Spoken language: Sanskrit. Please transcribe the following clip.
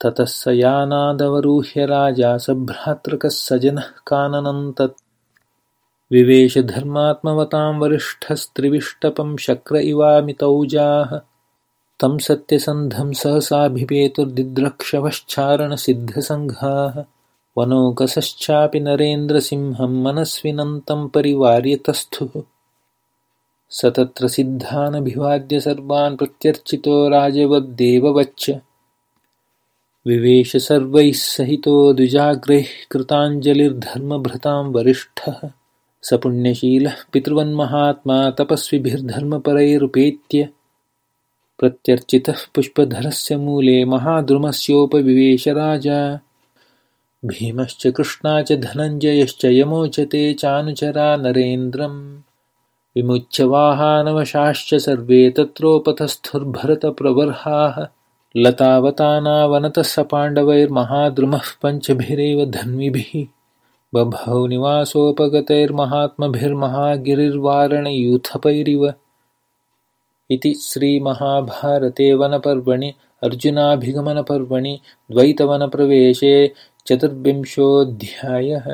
ततः स यानादवरुह्य राजा सभ्रातृकः स जनः काननं तत् विवेशधर्मात्मवतां वरिष्ठस्त्रिविष्टपं शक्र इवामितौजाः तं सत्यसन्धं सहसाभिपेतुर्दिद्रक्षवश्चारणसिद्धसङ्घाः। वनौकसश्चापि नरेन्द्रसिंहं मनस्विनं परिवार्यतस्थुः। स तत्र सिद्धानभिवाद्य सर्वान् प्रत्यर्चितो राजवद्देववच्च विवेश सर्वैः सहितो द्विजाग्रैः कृताञ्जलिर्धर्मभृतां वरिष्ठः स पुण्यशीलः पितृवन्महात्मा तपस्विभिर्धर्मपरैरुपेत्य। प्रत्यर्चितः पुष्पधरस्य मूले महाद्रुमस्योपविवेश राजा भीमश्च कृष्णा च धनञ्जयश्च यमोचते चानुचरा नरेन्द्रम्। विमुच्य वाहानवशाश्च सर्वे तत्रोपतस्थुर्भरतप्रबर्हाः लतावतानावनतः पाण्डवैर्महाद्रुमः पञ्चभिरेव धन्विभिः बभौ निवासोपगतैर्महात्मभिर्महागिरिर्वारणयूथपैरिव इति श्रीमहाभारते वनपर्वणि अर्जुनाभिगमनपर्वणि द्वैतवनप्रवेशे चतुर्विंशोऽध्यायः